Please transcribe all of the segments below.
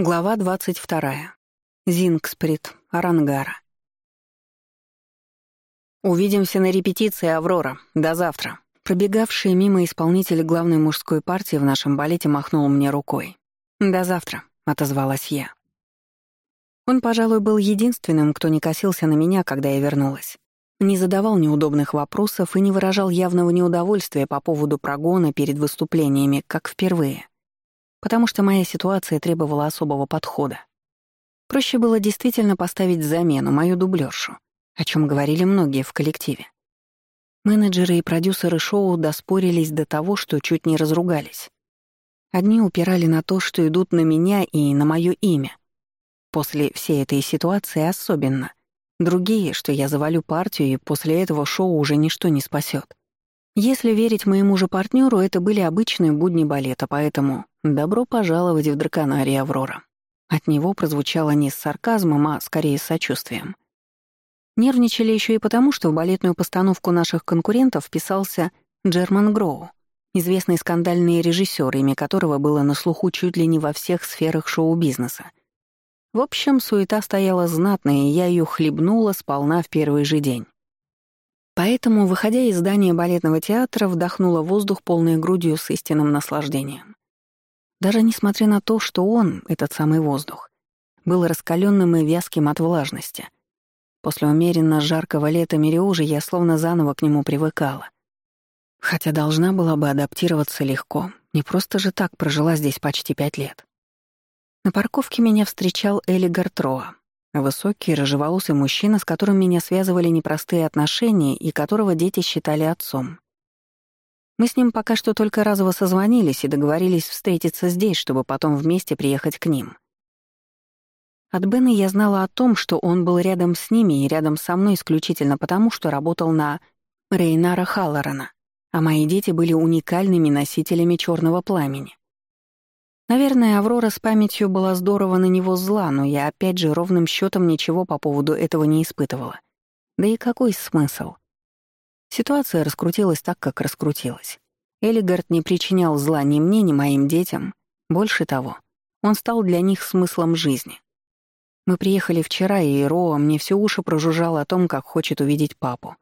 Глава 22. Зингсприт, Арангара. «Увидимся на репетиции, Аврора. До завтра». Пробегавший мимо исполнитель главной мужской партии в нашем балете махнул мне рукой. «До завтра», — отозвалась я. Он, пожалуй, был единственным, кто не косился на меня, когда я вернулась. Не задавал неудобных вопросов и не выражал явного неудовольствия по поводу прогона перед выступлениями, как впервые — потому что моя ситуация требовала особого подхода. Проще было действительно поставить замену, мою дублершу, о чем говорили многие в коллективе. Менеджеры и продюсеры шоу доспорились до того, что чуть не разругались. Одни упирали на то, что идут на меня и на мое имя. После всей этой ситуации особенно. Другие, что я завалю партию, и после этого шоу уже ничто не спасет. Если верить моему же партнеру, это были обычные будни балета, поэтому «добро пожаловать в Драконарий, Аврора». От него прозвучало не с сарказмом, а скорее с сочувствием. Нервничали еще и потому, что в балетную постановку наших конкурентов вписался Джерман Гроу, известный скандальный режиссер, имя которого было на слуху чуть ли не во всех сферах шоу-бизнеса. В общем, суета стояла знатная, и я ее хлебнула сполна в первый же день. Поэтому, выходя из здания балетного театра, вдохнула воздух полной грудью с истинным наслаждением. Даже несмотря на то, что он, этот самый воздух, был раскаленным и вязким от влажности. После умеренно жаркого лета Мериужи я словно заново к нему привыкала. Хотя должна была бы адаптироваться легко, не просто же так прожила здесь почти пять лет. На парковке меня встречал Эли Гартроа. Высокий, рыжеволосый мужчина, с которым меня связывали непростые отношения и которого дети считали отцом. Мы с ним пока что только разово созвонились и договорились встретиться здесь, чтобы потом вместе приехать к ним. От Бена я знала о том, что он был рядом с ними и рядом со мной исключительно потому, что работал на Рейнара Халлорана, а мои дети были уникальными носителями черного пламени. Наверное, Аврора с памятью была здорово на него зла, но я опять же ровным счетом ничего по поводу этого не испытывала. Да и какой смысл? Ситуация раскрутилась так, как раскрутилась. Элигард не причинял зла ни мне, ни моим детям. Больше того, он стал для них смыслом жизни. Мы приехали вчера, и Роа мне все уши прожужжал о том, как хочет увидеть папу.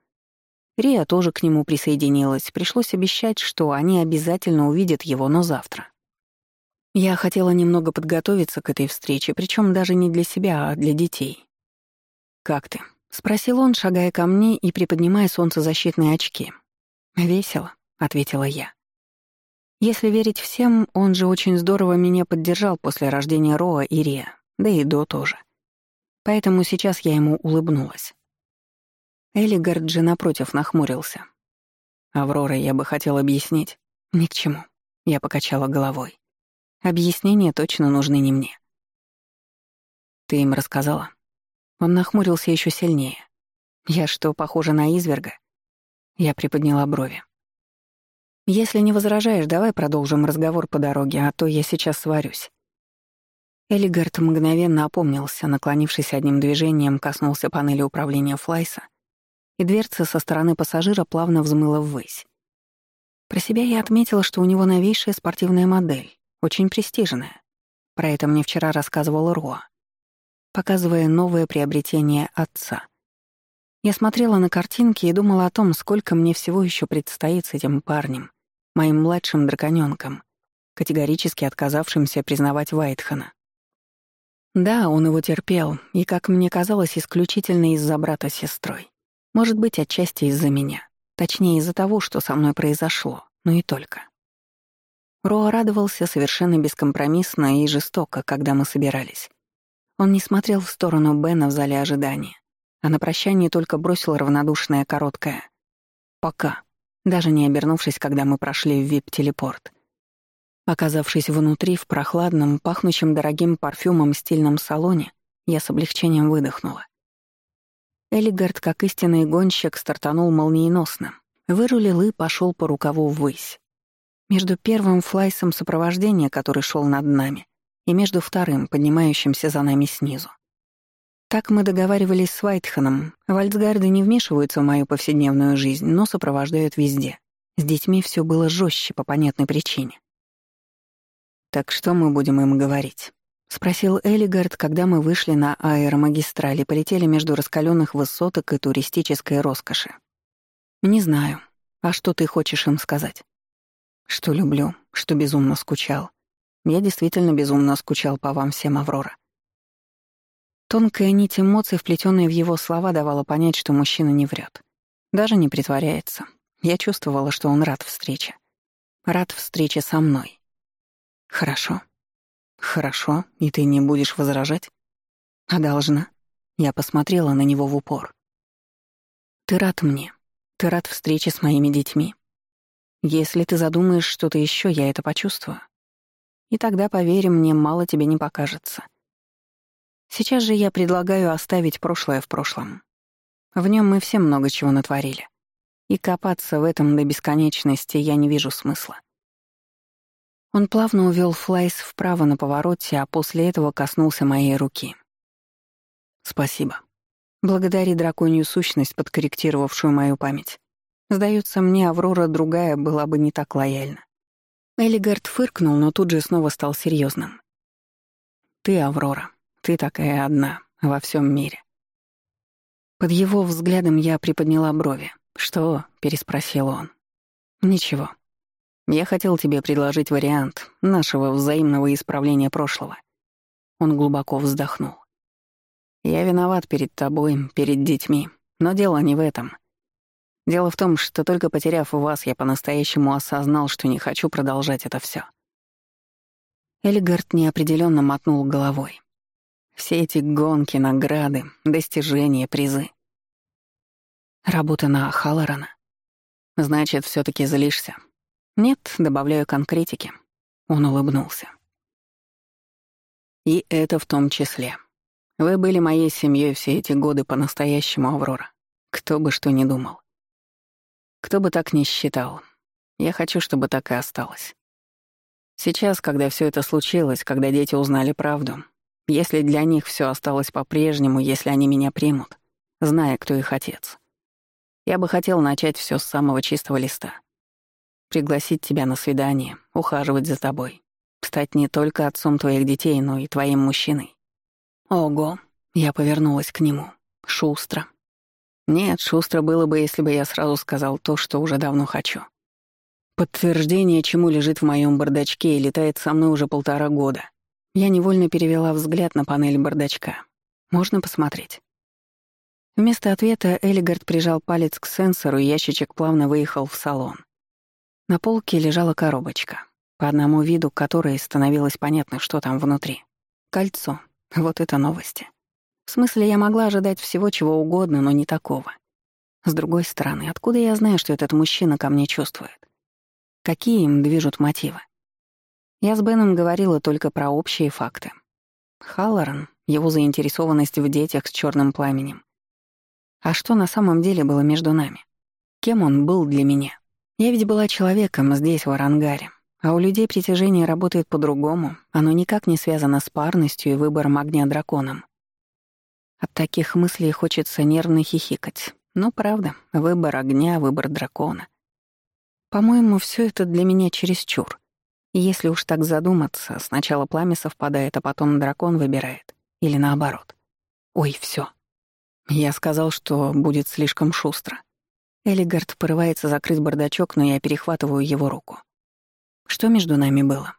Рия тоже к нему присоединилась. Пришлось обещать, что они обязательно увидят его, но завтра. Я хотела немного подготовиться к этой встрече, причем даже не для себя, а для детей. «Как ты?» — спросил он, шагая ко мне и приподнимая солнцезащитные очки. «Весело», — ответила я. Если верить всем, он же очень здорово меня поддержал после рождения Роа и Риа, да и до тоже. Поэтому сейчас я ему улыбнулась. Элигард же напротив нахмурился. «Аврора, я бы хотел объяснить». «Ни к чему», — я покачала головой. Объяснения точно нужны не мне. Ты им рассказала? Он нахмурился еще сильнее. Я что, похожа на изверга? Я приподняла брови. Если не возражаешь, давай продолжим разговор по дороге, а то я сейчас сварюсь. Элигард мгновенно опомнился, наклонившись одним движением, коснулся панели управления Флайса, и дверца со стороны пассажира плавно взмыла ввысь. Про себя я отметила, что у него новейшая спортивная модель, очень престижная. Про это мне вчера рассказывала Руа, показывая новое приобретение отца. Я смотрела на картинки и думала о том, сколько мне всего еще предстоит с этим парнем, моим младшим драконёнком, категорически отказавшимся признавать Вайтхана. Да, он его терпел, и, как мне казалось, исключительно из-за брата с сестрой. Может быть, отчасти из-за меня. Точнее, из-за того, что со мной произошло, но и только. Роа радовался совершенно бескомпромиссно и жестоко, когда мы собирались. Он не смотрел в сторону Бена в зале ожидания, а на прощание только бросил равнодушное короткое «пока», даже не обернувшись, когда мы прошли в вип-телепорт. Оказавшись внутри, в прохладном, пахнущем дорогим парфюмом стильном салоне, я с облегчением выдохнула. Элигард, как истинный гонщик, стартанул молниеносно, вырулил и пошел по рукаву ввысь между первым флайсом сопровождения, который шел над нами, и между вторым, поднимающимся за нами снизу. Так мы договаривались с Вайтханом. Вальцгарды не вмешиваются в мою повседневную жизнь, но сопровождают везде. С детьми все было жестче по понятной причине. «Так что мы будем им говорить?» — спросил Элигард, когда мы вышли на аэромагистраль и полетели между раскаленных высоток и туристической роскоши. «Не знаю. А что ты хочешь им сказать?» что люблю, что безумно скучал. Я действительно безумно скучал по вам всем, Аврора. Тонкая нить эмоций, вплетенная в его слова, давала понять, что мужчина не врет. Даже не притворяется. Я чувствовала, что он рад встрече. Рад встрече со мной. Хорошо. Хорошо, и ты не будешь возражать? А должна. Я посмотрела на него в упор. Ты рад мне. Ты рад встрече с моими детьми. Если ты задумаешь что-то еще, я это почувствую. И тогда, поверь мне, мало тебе не покажется. Сейчас же я предлагаю оставить прошлое в прошлом. В нем мы все много чего натворили. И копаться в этом до бесконечности я не вижу смысла. Он плавно увел Флайс вправо на повороте, а после этого коснулся моей руки. «Спасибо. Благодари драконью сущность, подкорректировавшую мою память. Сдается мне, Аврора другая была бы не так лояльна. Элигард фыркнул, но тут же снова стал серьезным. «Ты, Аврора, ты такая одна во всем мире». Под его взглядом я приподняла брови. «Что?» — переспросил он. «Ничего. Я хотел тебе предложить вариант нашего взаимного исправления прошлого». Он глубоко вздохнул. «Я виноват перед тобой, перед детьми, но дело не в этом». Дело в том, что только потеряв вас, я по-настоящему осознал, что не хочу продолжать это все. Эльгард неопределенно мотнул головой. Все эти гонки, награды, достижения, призы. Работа на Халлорана. Значит, все таки злишься. Нет, добавляю конкретики. Он улыбнулся. И это в том числе. Вы были моей семьей все эти годы по-настоящему, Аврора. Кто бы что ни думал. Кто бы так ни считал, я хочу, чтобы так и осталось. Сейчас, когда все это случилось, когда дети узнали правду, если для них все осталось по-прежнему, если они меня примут, зная, кто их отец, я бы хотел начать все с самого чистого листа. Пригласить тебя на свидание, ухаживать за тобой, стать не только отцом твоих детей, но и твоим мужчиной. Ого, я повернулась к нему, шустро, нет, шустро было бы, если бы я сразу сказал то, что уже давно хочу. Подтверждение, чему лежит в моем бардачке и летает со мной уже полтора года. Я невольно перевела взгляд на панель бардачка. Можно посмотреть? Вместо ответа Элигард прижал палец к сенсору, и ящичек плавно выехал в салон. На полке лежала коробочка, по одному виду которой становилось понятно, что там внутри. Кольцо. Вот это новости. В смысле, я могла ожидать всего чего угодно, но не такого. С другой стороны, откуда я знаю, что этот мужчина ко мне чувствует? Какие им движут мотивы? Я с Беном говорила только про общие факты. Халлоран, его заинтересованность в детях с черным пламенем. А что на самом деле было между нами? Кем он был для меня? Я ведь была человеком здесь, в Арангаре. А у людей притяжение работает по-другому, оно никак не связано с парностью и выбором огня драконом. От таких мыслей хочется нервно хихикать. Но правда, выбор огня, выбор дракона. По-моему, все это для меня чересчур. Если уж так задуматься, сначала пламя совпадает, а потом дракон выбирает. Или наоборот. Ой, все. Я сказал, что будет слишком шустро. Элигард порывается закрыть бардачок, но я перехватываю его руку. «Что между нами было?»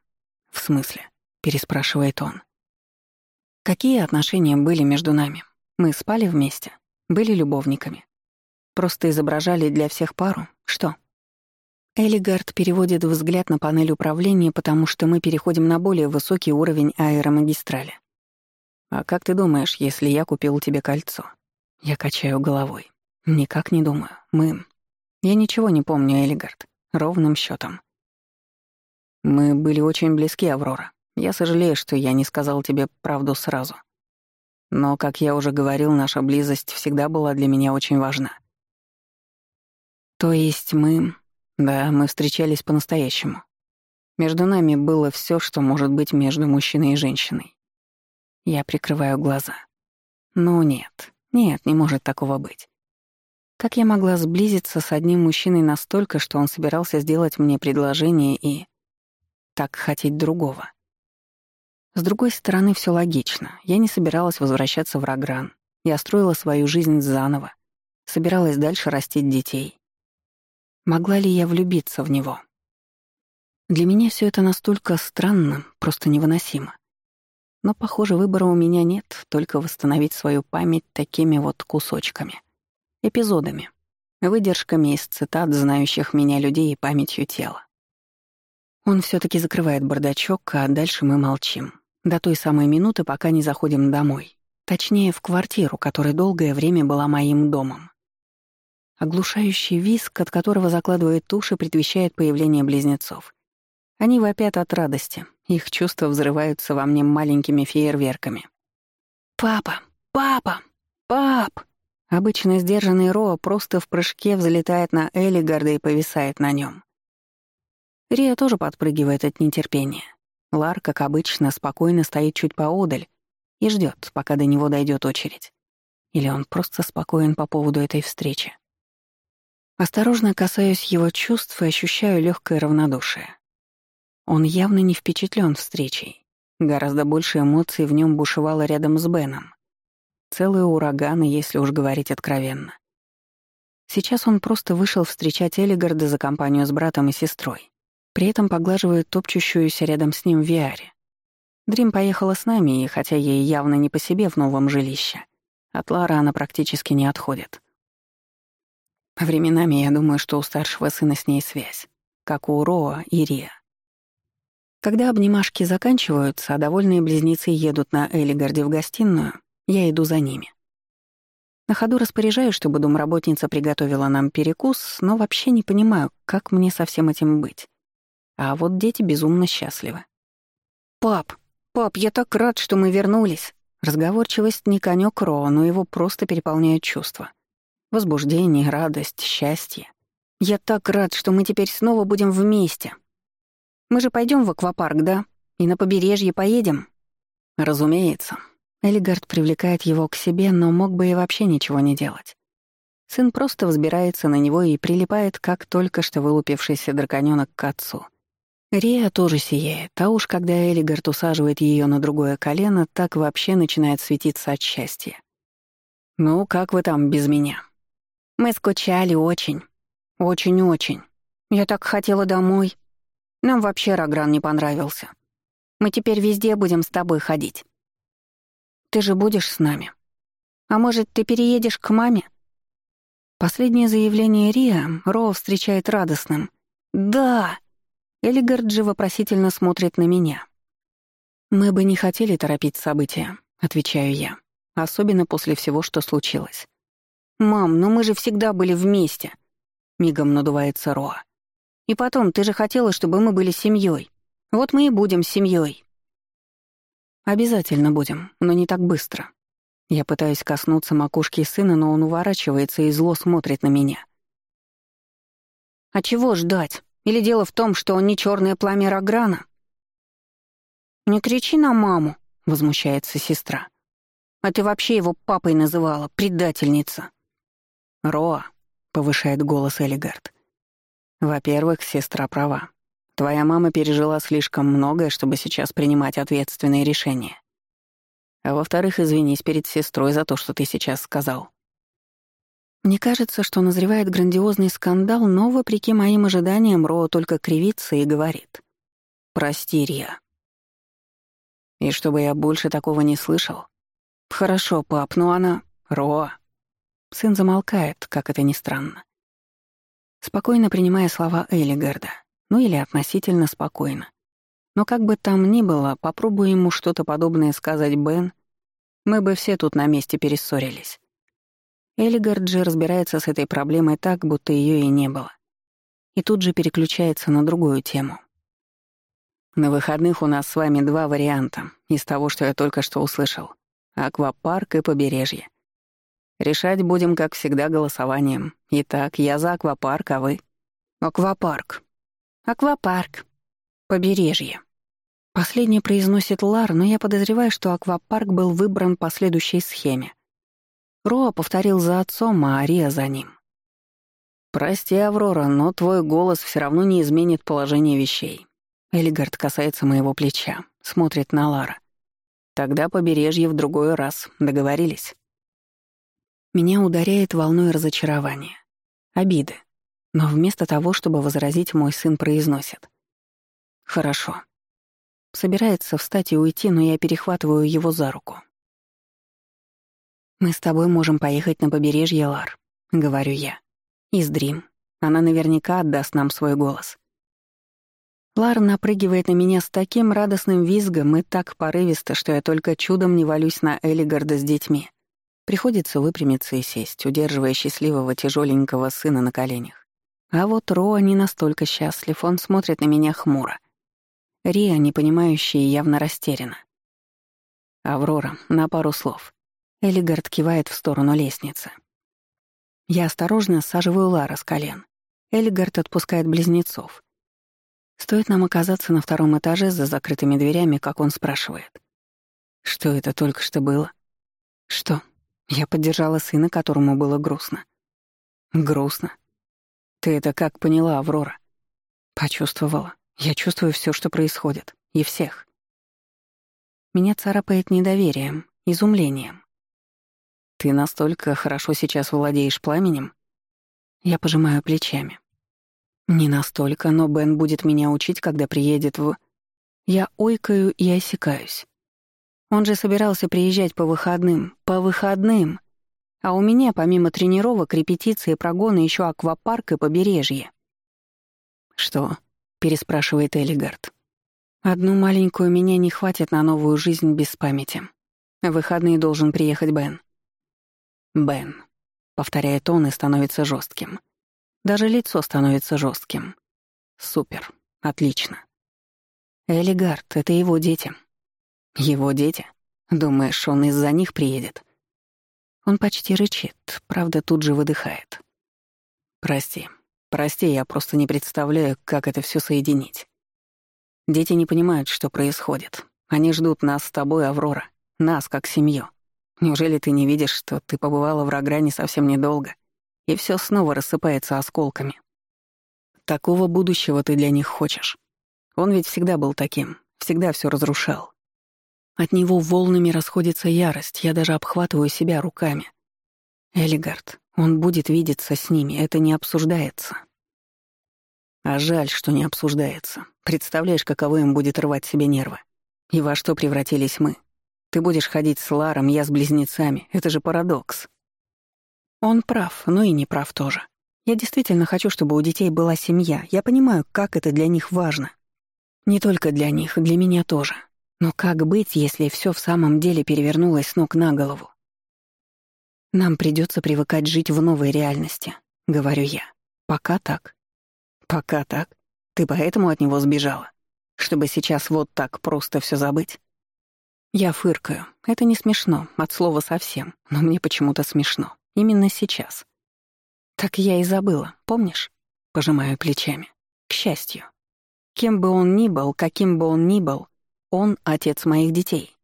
«В смысле?» — переспрашивает он. «Какие отношения были между нами?» Мы спали вместе, были любовниками. Просто изображали для всех пару. Что? Элигард переводит взгляд на панель управления, потому что мы переходим на более высокий уровень аэромагистрали. «А как ты думаешь, если я купил тебе кольцо?» Я качаю головой. «Никак не думаю. Мы...» «Я ничего не помню, Элигард. Ровным счетом. «Мы были очень близки, Аврора. Я сожалею, что я не сказал тебе правду сразу. Но, как я уже говорил, наша близость всегда была для меня очень важна. То есть мы... Да, мы встречались по-настоящему. Между нами было все, что может быть между мужчиной и женщиной. Я прикрываю глаза. Ну нет, нет, не может такого быть. Как я могла сблизиться с одним мужчиной настолько, что он собирался сделать мне предложение и... так хотеть другого? С другой стороны, все логично. Я не собиралась возвращаться в Рагран. Я строила свою жизнь заново. Собиралась дальше растить детей. Могла ли я влюбиться в него? Для меня все это настолько странно, просто невыносимо. Но, похоже, выбора у меня нет, только восстановить свою память такими вот кусочками. Эпизодами. Выдержками из цитат знающих меня людей и памятью тела. Он все таки закрывает бардачок, а дальше мы молчим. До той самой минуты, пока не заходим домой. Точнее, в квартиру, которая долгое время была моим домом. Оглушающий виск, от которого закладывает уши, предвещает появление близнецов. Они вопят от радости. Их чувства взрываются во мне маленькими фейерверками. «Папа! Папа! Пап!» Обычно сдержанный Роа просто в прыжке взлетает на Элли, гордо и повисает на нем. Рия тоже подпрыгивает от нетерпения. Лар, как обычно, спокойно стоит чуть поодаль и ждет, пока до него дойдет очередь. Или он просто спокоен по поводу этой встречи. Осторожно касаюсь его чувств и ощущаю легкое равнодушие. Он явно не впечатлен встречей. Гораздо больше эмоций в нем бушевало рядом с Беном. Целые ураганы, если уж говорить откровенно. Сейчас он просто вышел встречать Элигарда за компанию с братом и сестрой. При этом поглаживает топчущуюся рядом с ним Виаре. Дрим поехала с нами, и хотя ей явно не по себе в новом жилище, от Лара она практически не отходит. Временами я думаю, что у старшего сына с ней связь, как у Роа и Риа. Когда обнимашки заканчиваются, а довольные близнецы едут на Элигарде в гостиную, я иду за ними. На ходу распоряжаюсь, чтобы домработница приготовила нам перекус, но вообще не понимаю, как мне со всем этим быть. А вот дети безумно счастливы. «Пап, пап, я так рад, что мы вернулись!» Разговорчивость не конёк Роа, но его просто переполняют чувства. Возбуждение, радость, счастье. «Я так рад, что мы теперь снова будем вместе!» «Мы же пойдем в аквапарк, да? И на побережье поедем?» «Разумеется». Элигард привлекает его к себе, но мог бы и вообще ничего не делать. Сын просто взбирается на него и прилипает, как только что вылупившийся драконёнок к отцу — Рия тоже сияет. А уж когда Элигард усаживает ее на другое колено, так вообще начинает светиться от счастья. «Ну, как вы там без меня?» «Мы скучали очень. Очень-очень. Я так хотела домой. Нам вообще Рагран не понравился. Мы теперь везде будем с тобой ходить. Ты же будешь с нами. А может, ты переедешь к маме?» Последнее заявление Рия Роу встречает радостным. «Да!» Элигард же вопросительно смотрит на меня. «Мы бы не хотели торопить события», — отвечаю я, особенно после всего, что случилось. «Мам, но мы же всегда были вместе», — мигом надувается Роа. «И потом, ты же хотела, чтобы мы были семьей. Вот мы и будем семьей. «Обязательно будем, но не так быстро». Я пытаюсь коснуться макушки сына, но он уворачивается и зло смотрит на меня. «А чего ждать?» Или дело в том, что он не черное пламя Рограна?» «Не кричи на маму», — возмущается сестра. «А ты вообще его папой называла, предательница». «Роа», — повышает голос Элигард. «Во-первых, сестра права. Твоя мама пережила слишком многое, чтобы сейчас принимать ответственные решения. А во-вторых, извинись перед сестрой за то, что ты сейчас сказал. Мне кажется, что назревает грандиозный скандал, но, вопреки моим ожиданиям, Роу только кривится и говорит. «Прости, Рия». И чтобы я больше такого не слышал. «Хорошо, пап, но она...» «Роа». Сын замолкает, как это ни странно. Спокойно принимая слова Элигарда. Ну или относительно спокойно. Но как бы там ни было, попробуй ему что-то подобное сказать Бен, мы бы все тут на месте перессорились. Элигард же разбирается с этой проблемой так, будто ее и не было. И тут же переключается на другую тему. На выходных у нас с вами два варианта из того, что я только что услышал. Аквапарк и побережье. Решать будем, как всегда, голосованием. Итак, я за аквапарк, а вы? Аквапарк. Аквапарк. Побережье. Последнее произносит Лар, но я подозреваю, что аквапарк был выбран по следующей схеме. Роа повторил за отцом, а Ария за ним. «Прости, Аврора, но твой голос все равно не изменит положение вещей». Элигард касается моего плеча, смотрит на Лара. «Тогда побережье в другой раз. Договорились?» Меня ударяет волной разочарования, обиды. Но вместо того, чтобы возразить, мой сын произносит. «Хорошо». Собирается встать и уйти, но я перехватываю его за руку. «Мы с тобой можем поехать на побережье Лар», — говорю я. «И Дрим. Она наверняка отдаст нам свой голос». Лар напрыгивает на меня с таким радостным визгом и так порывисто, что я только чудом не валюсь на Элигарда с детьми. Приходится выпрямиться и сесть, удерживая счастливого тяжеленького сына на коленях. А вот Роа не настолько счастлив, он смотрит на меня хмуро. Риа, непонимающая, явно растеряна. «Аврора, на пару слов», Элигард кивает в сторону лестницы. Я осторожно саживаю Лара с колен. Элигард отпускает близнецов. Стоит нам оказаться на втором этаже за закрытыми дверями, как он спрашивает. Что это только что было? Что? Я поддержала сына, которому было грустно. Грустно? Ты это как поняла, Аврора? Почувствовала. Я чувствую все, что происходит. И всех. Меня царапает недоверием, изумлением. Ты настолько хорошо сейчас владеешь пламенем? Я пожимаю плечами. Не настолько, но Бен будет меня учить, когда приедет в... Я ойкаю и осекаюсь. Он же собирался приезжать по выходным. По выходным! А у меня, помимо тренировок, репетиции, прогона, еще аквапарк и побережье. «Что?» — переспрашивает Элигард. «Одну маленькую меня не хватит на новую жизнь без памяти. В выходные должен приехать Бен. Бен. Повторяет он и становится жестким. Даже лицо становится жестким. Супер. Отлично. Элигард — это его дети. Его дети? Думаешь, он из-за них приедет? Он почти рычит, правда, тут же выдыхает. Прости. Прости, я просто не представляю, как это все соединить. Дети не понимают, что происходит. Они ждут нас с тобой, Аврора. Нас, как семью. Неужели ты не видишь, что ты побывала в Рогране совсем недолго, и все снова рассыпается осколками? Такого будущего ты для них хочешь. Он ведь всегда был таким, всегда все разрушал. От него волнами расходится ярость, я даже обхватываю себя руками. Элигард, он будет видеться с ними, это не обсуждается. А жаль, что не обсуждается. Представляешь, каково им будет рвать себе нервы. И во что превратились мы ты будешь ходить с Ларом, я с близнецами. Это же парадокс». Он прав, но и не прав тоже. Я действительно хочу, чтобы у детей была семья. Я понимаю, как это для них важно. Не только для них, для меня тоже. Но как быть, если все в самом деле перевернулось с ног на голову? Нам придется привыкать жить в новой реальности, говорю я. Пока так. Пока так. Ты поэтому от него сбежала, чтобы сейчас вот так просто все забыть? Я фыркаю. Это не смешно, от слова совсем, но мне почему-то смешно. Именно сейчас. Так я и забыла, помнишь? Пожимаю плечами. К счастью. Кем бы он ни был, каким бы он ни был, он — отец моих детей.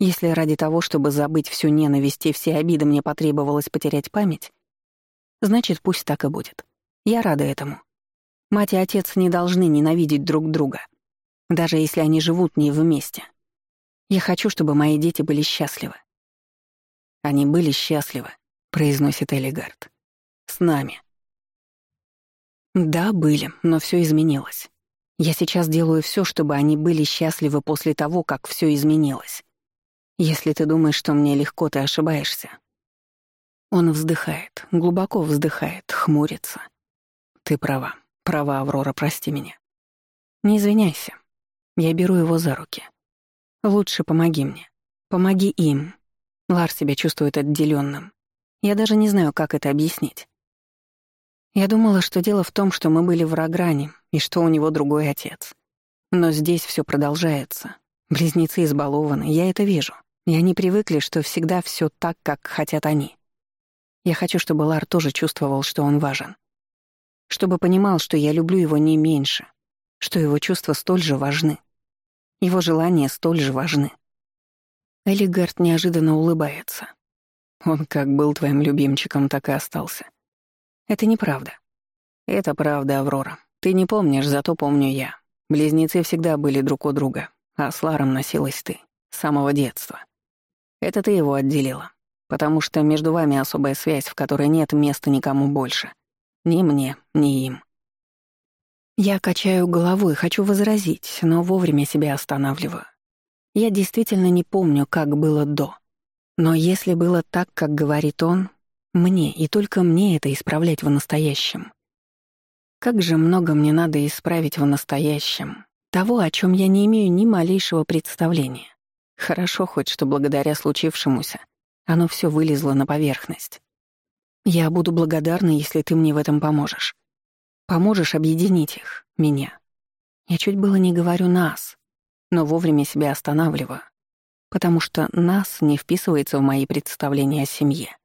Если ради того, чтобы забыть всю ненависть и все обиды, мне потребовалось потерять память, значит, пусть так и будет. Я рада этому. Мать и отец не должны ненавидеть друг друга, даже если они живут не вместе. Я хочу, чтобы мои дети были счастливы». «Они были счастливы», — произносит Элигард. «С нами». «Да, были, но все изменилось. Я сейчас делаю все, чтобы они были счастливы после того, как все изменилось. Если ты думаешь, что мне легко, ты ошибаешься». Он вздыхает, глубоко вздыхает, хмурится. «Ты права. Права, Аврора, прости меня. Не извиняйся. Я беру его за руки. Лучше помоги мне. Помоги им. Лар себя чувствует отделенным. Я даже не знаю, как это объяснить. Я думала, что дело в том, что мы были в Рагране, и что у него другой отец. Но здесь все продолжается. Близнецы избалованы, я это вижу. И они привыкли, что всегда все так, как хотят они. Я хочу, чтобы Лар тоже чувствовал, что он важен. Чтобы понимал, что я люблю его не меньше, что его чувства столь же важны. Его желания столь же важны. Элигард неожиданно улыбается. Он как был твоим любимчиком, так и остался. Это неправда. Это правда, Аврора. Ты не помнишь, зато помню я. Близнецы всегда были друг у друга, а с Ларом носилась ты. С самого детства. Это ты его отделила. Потому что между вами особая связь, в которой нет места никому больше. Ни мне, ни им. Я качаю головой, хочу возразить, но вовремя себя останавливаю. Я действительно не помню, как было до. Но если было так, как говорит он, мне и только мне это исправлять в настоящем. Как же много мне надо исправить в настоящем. Того, о чем я не имею ни малейшего представления. Хорошо хоть, что благодаря случившемуся оно все вылезло на поверхность. Я буду благодарна, если ты мне в этом поможешь. Поможешь объединить их, меня. Я чуть было не говорю «нас», но вовремя себя останавливаю, потому что «нас» не вписывается в мои представления о семье.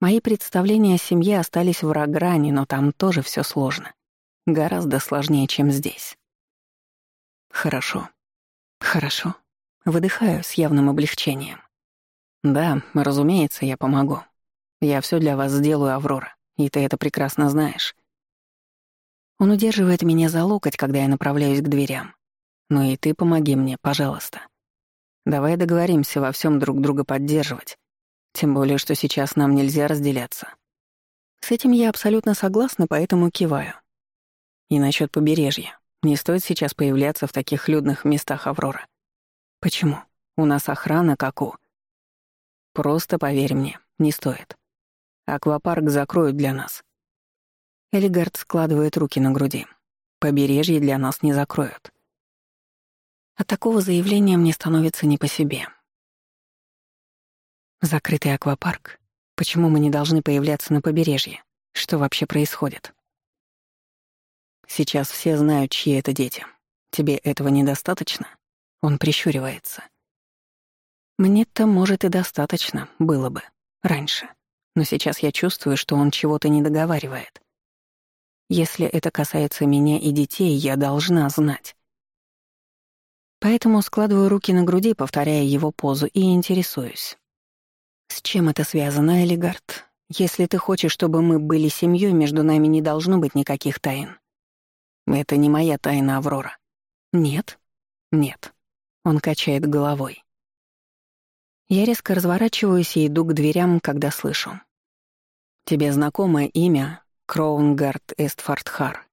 Мои представления о семье остались в Рограни, но там тоже все сложно. Гораздо сложнее, чем здесь. Хорошо. Хорошо. Выдыхаю с явным облегчением. Да, разумеется, я помогу. Я все для вас сделаю, Аврора, и ты это прекрасно знаешь. Он удерживает меня за локоть, когда я направляюсь к дверям. «Ну и ты помоги мне, пожалуйста. Давай договоримся во всем друг друга поддерживать. Тем более, что сейчас нам нельзя разделяться». С этим я абсолютно согласна, поэтому киваю. И насчет побережья. Не стоит сейчас появляться в таких людных местах Аврора. Почему? У нас охрана, как у... Просто поверь мне, не стоит. Аквапарк закроют для нас. Элигард складывает руки на груди. Побережье для нас не закроют. От такого заявления мне становится не по себе. Закрытый аквапарк? Почему мы не должны появляться на побережье? Что вообще происходит? Сейчас все знают, чьи это дети. Тебе этого недостаточно? Он прищуривается. Мне-то, может, и достаточно было бы. Раньше. Но сейчас я чувствую, что он чего-то не договаривает. Если это касается меня и детей, я должна знать. Поэтому складываю руки на груди, повторяя его позу, и интересуюсь. С чем это связано, Элигард? Если ты хочешь, чтобы мы были семьей, между нами не должно быть никаких тайн. Это не моя тайна, Аврора. Нет? Нет. Он качает головой. Я резко разворачиваюсь и иду к дверям, когда слышу. Тебе знакомое имя Кроунгард Эстфордхар